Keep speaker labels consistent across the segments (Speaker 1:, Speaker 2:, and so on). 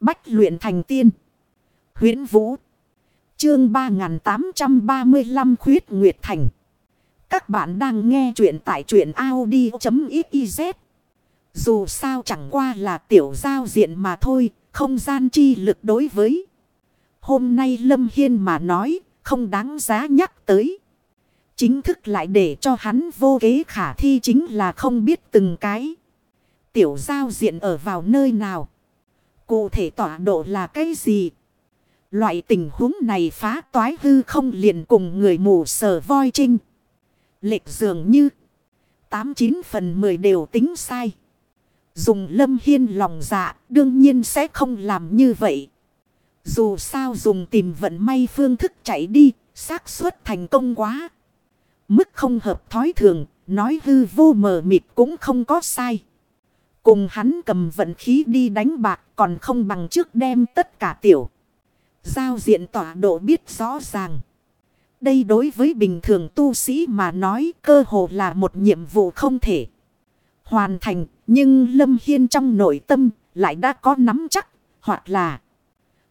Speaker 1: Bách luyện thành tiên. huyễn Vũ. Chương 3835 Khuyết Nguyệt Thành. Các bạn đang nghe truyện tại truyện Audi.xyz. Dù sao chẳng qua là tiểu giao diện mà thôi, không gian chi lực đối với. Hôm nay Lâm Hiên mà nói, không đáng giá nhắc tới. Chính thức lại để cho hắn vô kế khả thi chính là không biết từng cái. Tiểu giao diện ở vào nơi nào. Cụ thể tọa độ là cái gì? Loại tình huống này phá toái hư không liền cùng người mù sờ voi trinh. Lệch dường như 89 phần 10 đều tính sai. Dùng lâm hiên lòng dạ đương nhiên sẽ không làm như vậy. Dù sao dùng tìm vận may phương thức chạy đi, xác suất thành công quá. Mức không hợp thói thường, nói hư vô mờ mịt cũng không có sai. Cùng hắn cầm vận khí đi đánh bạc còn không bằng trước đem tất cả tiểu. Giao diện tọa độ biết rõ ràng. Đây đối với bình thường tu sĩ mà nói cơ hồ là một nhiệm vụ không thể hoàn thành. Nhưng Lâm Hiên trong nội tâm lại đã có nắm chắc, hoặc là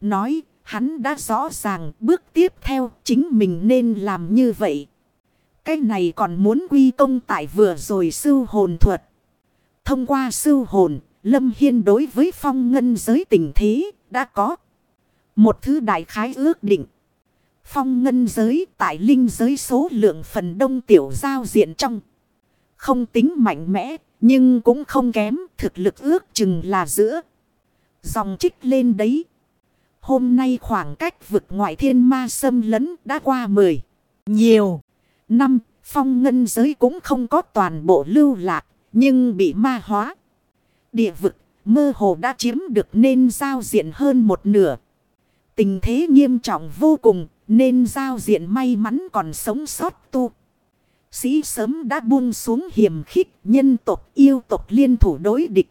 Speaker 1: nói hắn đã rõ ràng bước tiếp theo chính mình nên làm như vậy. Cái này còn muốn quy công tại vừa rồi sư hồn thuật. Thông qua sư hồn, Lâm Hiên đối với phong ngân giới tình thế đã có. Một thứ đại khái ước định. Phong ngân giới tại linh giới số lượng phần đông tiểu giao diện trong. Không tính mạnh mẽ, nhưng cũng không kém, thực lực ước chừng là giữa. Dòng trích lên đấy. Hôm nay khoảng cách vực ngoại thiên ma xâm lấn đã qua mười Nhiều. Năm, phong ngân giới cũng không có toàn bộ lưu lạc, nhưng bị ma hóa. Địa vực, mơ hồ đã chiếm được nên giao diện hơn một nửa. Tình thế nghiêm trọng vô cùng, nên giao diện may mắn còn sống sót tu. Sĩ sớm đã buông xuống hiểm khích nhân tộc yêu tộc liên thủ đối địch.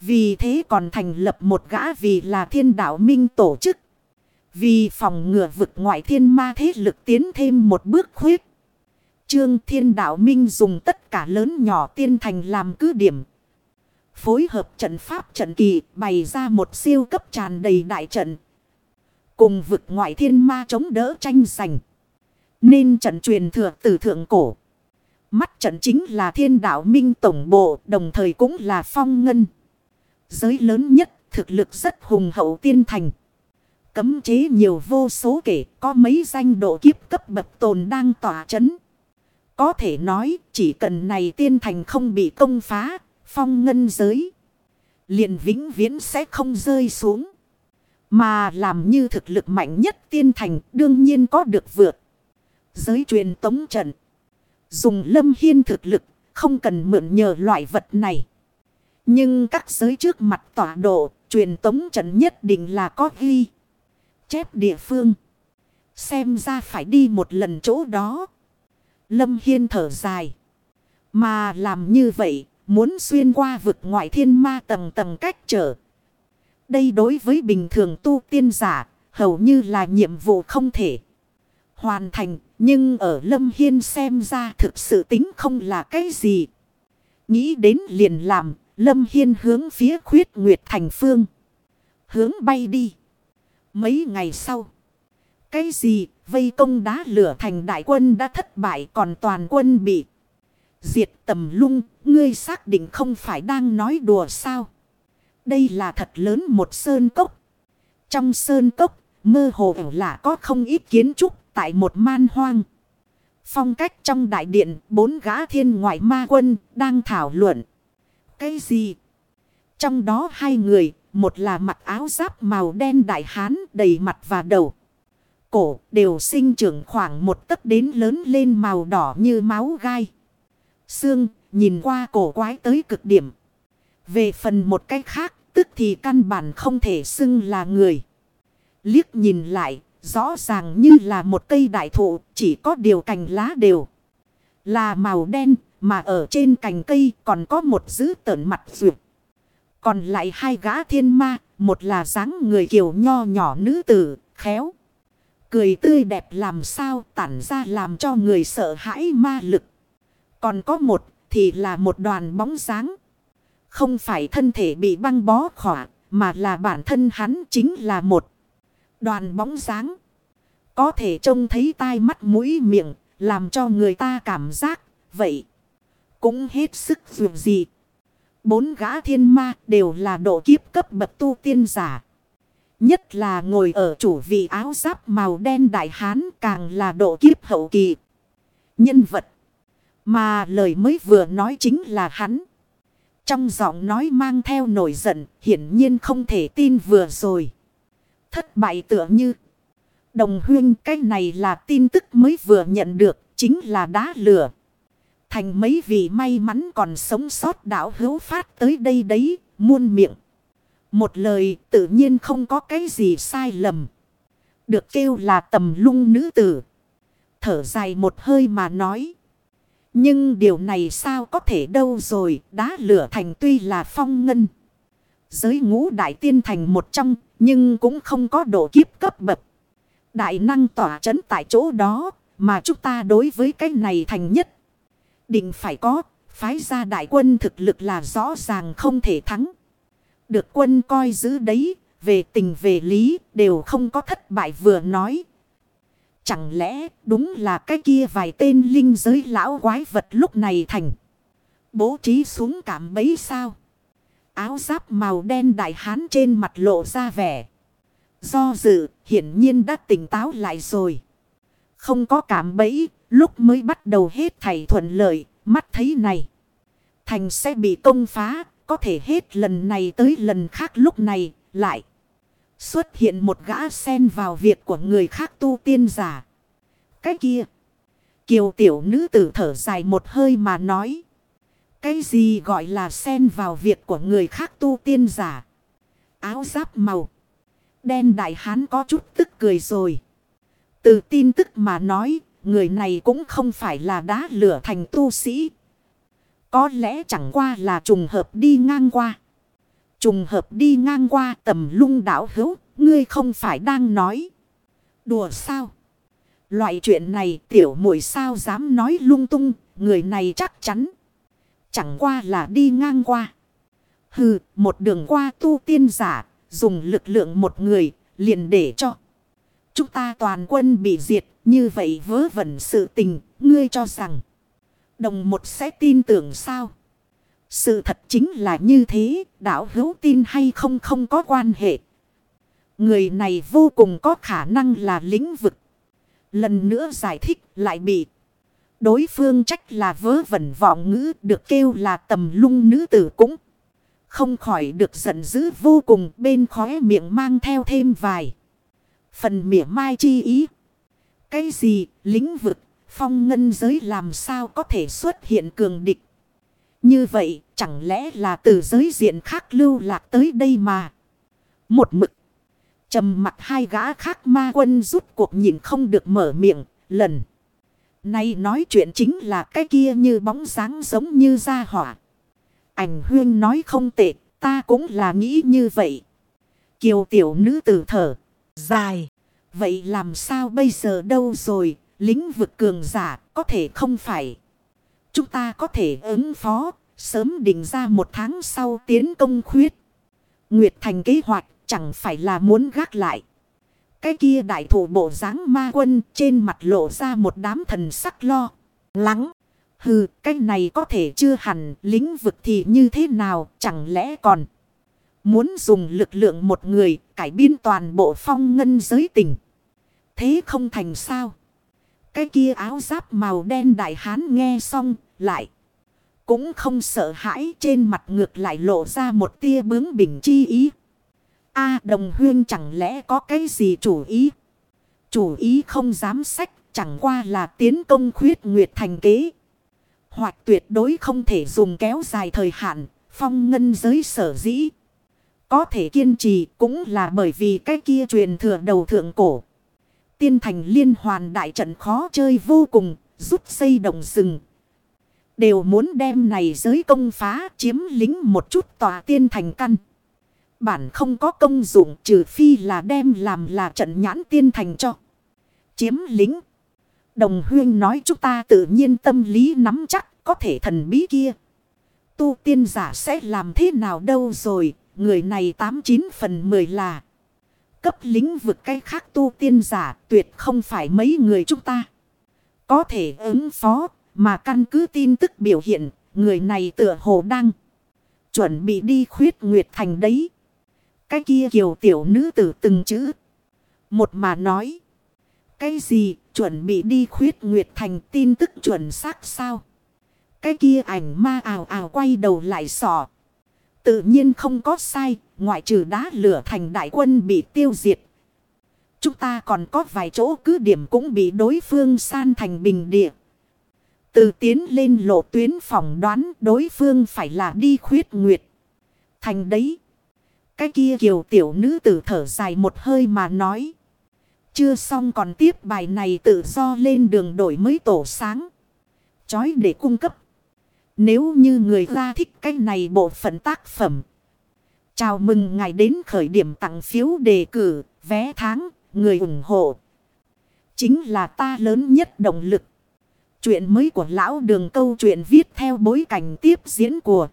Speaker 1: Vì thế còn thành lập một gã vì là thiên đạo minh tổ chức. Vì phòng ngừa vực ngoại thiên ma thế lực tiến thêm một bước khuyết. Trương thiên đạo minh dùng tất cả lớn nhỏ tiên thành làm cứ điểm. Phối hợp trận pháp trận kỳ, bày ra một siêu cấp tràn đầy đại trận. Cùng vực ngoại thiên ma chống đỡ tranh giành. Nên trận truyền thừa từ thượng cổ. Mắt trận chính là thiên đạo minh tổng bộ, đồng thời cũng là phong ngân. Giới lớn nhất, thực lực rất hùng hậu tiên thành. Cấm chế nhiều vô số kể, có mấy danh độ kiếp cấp bậc tồn đang tỏa chấn. Có thể nói chỉ cần này tiên thành không bị công phá, phong ngân giới. liền vĩnh viễn sẽ không rơi xuống. Mà làm như thực lực mạnh nhất tiên thành đương nhiên có được vượt. Giới truyền tống trận. Dùng lâm hiên thực lực không cần mượn nhờ loại vật này. Nhưng các giới trước mặt tọa độ truyền tống trận nhất định là có ghi. Chép địa phương. Xem ra phải đi một lần chỗ đó. Lâm Hiên thở dài. Mà làm như vậy, muốn xuyên qua vực ngoại thiên ma tầng tầng cách trở. Đây đối với bình thường tu tiên giả, hầu như là nhiệm vụ không thể hoàn thành. Nhưng ở Lâm Hiên xem ra thực sự tính không là cái gì. Nghĩ đến liền làm, Lâm Hiên hướng phía khuyết Nguyệt Thành Phương. Hướng bay đi. Mấy ngày sau. Cái gì vây công đá lửa thành đại quân đã thất bại còn toàn quân bị diệt tầm lung. Ngươi xác định không phải đang nói đùa sao. Đây là thật lớn một sơn cốc. Trong sơn cốc mơ hồ là có không ít kiến trúc tại một man hoang. Phong cách trong đại điện bốn gã thiên ngoại ma quân đang thảo luận. Cái gì? Trong đó hai người, một là mặc áo giáp màu đen đại hán đầy mặt và đầu cổ đều sinh trưởng khoảng một tấc đến lớn lên màu đỏ như máu gai. Xương nhìn qua cổ quái tới cực điểm. Về phần một cách khác tức thì căn bản không thể xưng là người. Liếc nhìn lại rõ ràng như là một cây đại thụ chỉ có điều cành lá đều. Là màu đen mà ở trên cành cây còn có một dữ tợn mặt ruột Còn lại hai gã thiên ma, một là dáng người kiều nho nhỏ nữ tử, khéo. Cười tươi đẹp làm sao tản ra làm cho người sợ hãi ma lực. Còn có một thì là một đoàn bóng dáng. Không phải thân thể bị băng bó khỏa mà là bản thân hắn chính là một đoàn bóng dáng. Có thể trông thấy tai mắt mũi miệng, làm cho người ta cảm giác, vậy. Cũng hết sức dù gì. Bốn gã thiên ma đều là độ kiếp cấp bậc tu tiên giả. Nhất là ngồi ở chủ vị áo giáp màu đen đại hán càng là độ kiếp hậu kỳ. Nhân vật. Mà lời mới vừa nói chính là hắn. Trong giọng nói mang theo nổi giận, hiển nhiên không thể tin vừa rồi. Thất bại tựa như. Đồng huyên cái này là tin tức mới vừa nhận được, chính là đá lửa. Thành mấy vị may mắn còn sống sót đảo hữu phát tới đây đấy, muôn miệng. Một lời tự nhiên không có cái gì sai lầm. Được kêu là tầm lung nữ tử. Thở dài một hơi mà nói. Nhưng điều này sao có thể đâu rồi, đá lửa thành tuy là phong ngân. Giới ngũ đại tiên thành một trong, nhưng cũng không có độ kiếp cấp bậc. Đại năng tỏa chấn tại chỗ đó, mà chúng ta đối với cái này thành nhất. Định phải có, phái ra đại quân thực lực là rõ ràng không thể thắng. Được quân coi giữ đấy, về tình về lý, đều không có thất bại vừa nói, Chẳng lẽ đúng là cái kia vài tên linh giới lão quái vật lúc này thành. Bố trí xuống cảm bấy sao. Áo giáp màu đen đại hán trên mặt lộ ra vẻ. Do dự hiển nhiên đã tỉnh táo lại rồi. Không có cảm bẫy lúc mới bắt đầu hết thầy thuận lợi mắt thấy này. Thành sẽ bị công phá có thể hết lần này tới lần khác lúc này, lại. Xuất hiện một gã sen vào việc của người khác tu tiên giả. Cái kia. Kiều tiểu nữ tử thở dài một hơi mà nói. Cái gì gọi là sen vào việc của người khác tu tiên giả. Áo giáp màu. Đen đại hán có chút tức cười rồi. Từ tin tức mà nói. Người này cũng không phải là đá lửa thành tu sĩ. Có lẽ chẳng qua là trùng hợp đi ngang qua. Trùng hợp đi ngang qua tầm lung đảo hữu, ngươi không phải đang nói. Đùa sao? Loại chuyện này tiểu muội sao dám nói lung tung, người này chắc chắn. Chẳng qua là đi ngang qua. Hừ, một đường qua tu tiên giả, dùng lực lượng một người, liền để cho. Chúng ta toàn quân bị diệt, như vậy vớ vẩn sự tình, ngươi cho rằng. Đồng một sẽ tin tưởng sao? Sự thật chính là như thế, đạo hữu tin hay không không có quan hệ. Người này vô cùng có khả năng là lĩnh vực. Lần nữa giải thích lại bị. Đối phương trách là vớ vẩn vọng ngữ được kêu là tầm lung nữ tử cũng. Không khỏi được giận dữ vô cùng bên khóe miệng mang theo thêm vài. Phần mỉa mai chi ý. Cái gì lĩnh vực phong ngân giới làm sao có thể xuất hiện cường địch. Như vậy chẳng lẽ là từ giới diện khác lưu lạc tới đây mà. Một mực. trầm mặt hai gã khác ma quân rút cuộc nhìn không được mở miệng lần. nay nói chuyện chính là cái kia như bóng dáng giống như ra hỏa. Ảnh huyên nói không tệ, ta cũng là nghĩ như vậy. Kiều tiểu nữ tử thở, dài. Vậy làm sao bây giờ đâu rồi, lĩnh vực cường giả có thể không phải. Chúng ta có thể ứng phó, sớm định ra một tháng sau tiến công khuyết. Nguyệt thành kế hoạch chẳng phải là muốn gác lại. Cái kia đại thủ bộ dáng ma quân trên mặt lộ ra một đám thần sắc lo. Lắng. Hừ, cái này có thể chưa hẳn lĩnh vực thì như thế nào chẳng lẽ còn. Muốn dùng lực lượng một người cải biến toàn bộ phong ngân giới tình. Thế không thành sao. Cái kia áo giáp màu đen đại hán nghe xong lại. Cũng không sợ hãi trên mặt ngược lại lộ ra một tia bướng bình chi ý. A đồng huyên chẳng lẽ có cái gì chủ ý? Chủ ý không dám sách chẳng qua là tiến công khuyết nguyệt thành kế. Hoặc tuyệt đối không thể dùng kéo dài thời hạn, phong ngân giới sở dĩ. Có thể kiên trì cũng là bởi vì cái kia truyền thừa đầu thượng cổ. Tiên thành liên hoàn đại trận khó chơi vô cùng, rút xây đồng rừng. Đều muốn đem này giới công phá chiếm lính một chút tòa tiên thành căn. Bản không có công dụng trừ phi là đem làm là trận nhãn tiên thành cho. Chiếm lính. Đồng huyên nói chúng ta tự nhiên tâm lý nắm chắc có thể thần bí kia. Tu tiên giả sẽ làm thế nào đâu rồi. người này 89 phần 10 là cấp lĩnh vực cái khác tu tiên giả tuyệt không phải mấy người chúng ta. Có thể ứng phó mà căn cứ tin tức biểu hiện người này tựa hồ đang chuẩn bị đi khuyết nguyệt thành đấy. Cái kia kiều tiểu nữ tử từng chữ. Một mà nói. Cái gì chuẩn bị đi khuyết nguyệt thành tin tức chuẩn xác sao? Cái kia ảnh ma ào ào quay đầu lại sỏ. Tự nhiên không có sai, ngoại trừ đá lửa thành đại quân bị tiêu diệt. Chúng ta còn có vài chỗ cứ điểm cũng bị đối phương san thành bình địa. Từ tiến lên lộ tuyến phỏng đoán đối phương phải là đi khuyết nguyệt. Thành đấy. Cái kia kiều tiểu nữ tử thở dài một hơi mà nói. Chưa xong còn tiếp bài này tự do lên đường đổi mới tổ sáng. Chói để cung cấp. Nếu như người ra thích cái này bộ phận tác phẩm. Chào mừng ngài đến khởi điểm tặng phiếu đề cử, vé tháng, người ủng hộ. Chính là ta lớn nhất động lực. Chuyện mới của lão đường câu chuyện viết theo bối cảnh tiếp diễn của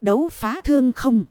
Speaker 1: đấu phá thương không.